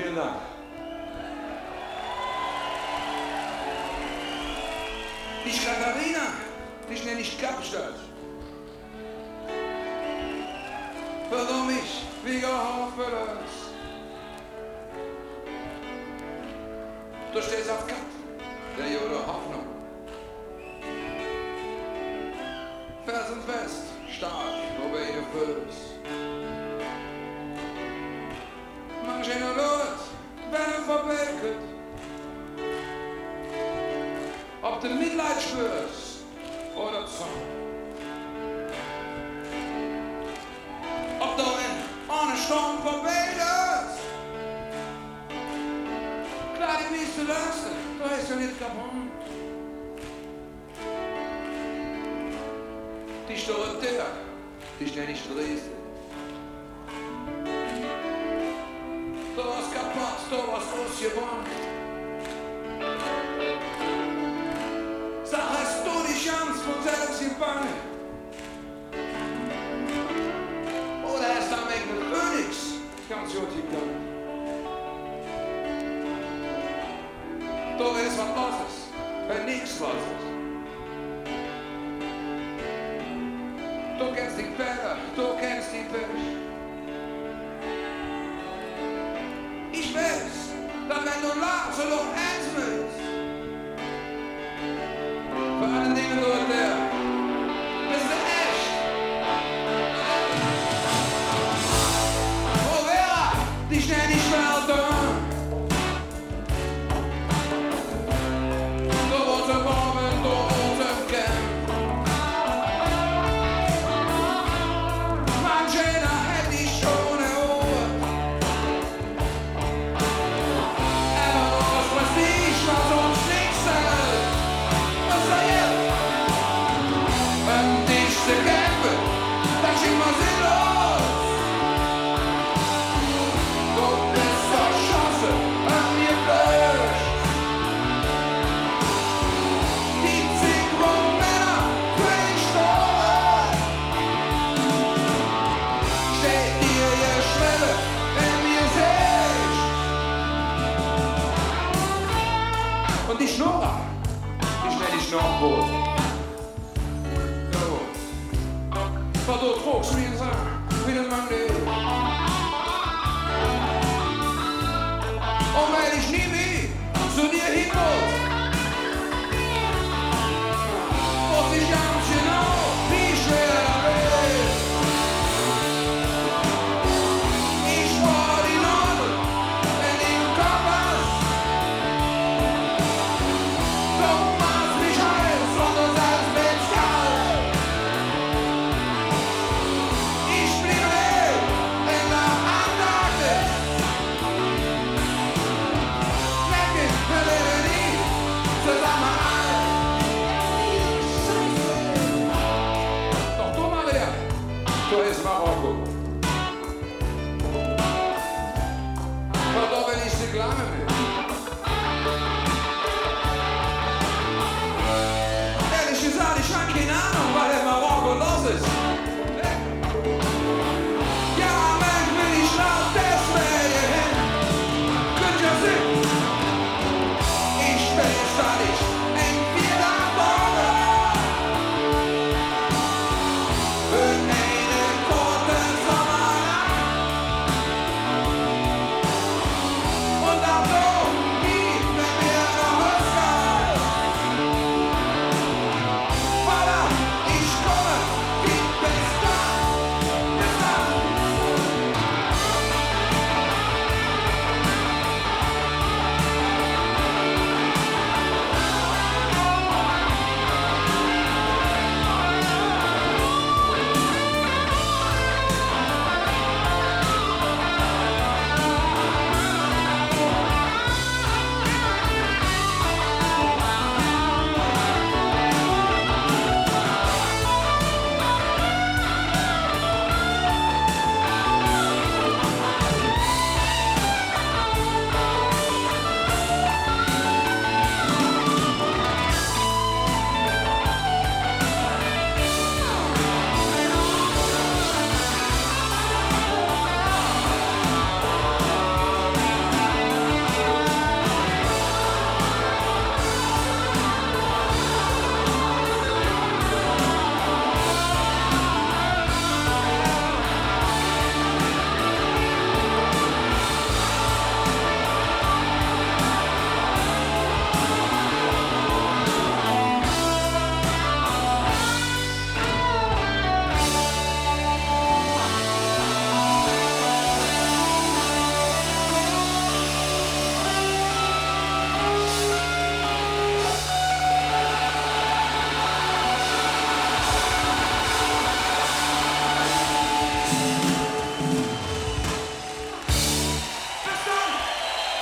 Vielen Dank. Ich Katharina, dich nenne ich Kapstadt. Warum ich wie gehofft Du stehst auf Kap, der Jode Hoffnung. Felsenfest, stark, wobei du fühlst. Er verwelket. Ob du Mitleid spürst oder Zorn. Ob du in ohne Sturm verwelkest. Klar, die du lassen, du ist ja nicht kaputt. Die Tür, die schnell nicht Pastor was ons gewoon. Daar hast du die Chance von selbst gefangen. Oder is dat eigenen Phönix ganz gut gegangen. Doch es war was, bij niks was. Zolang, zolang ijs is. Vader, dingen door het those folks We are winning Monday.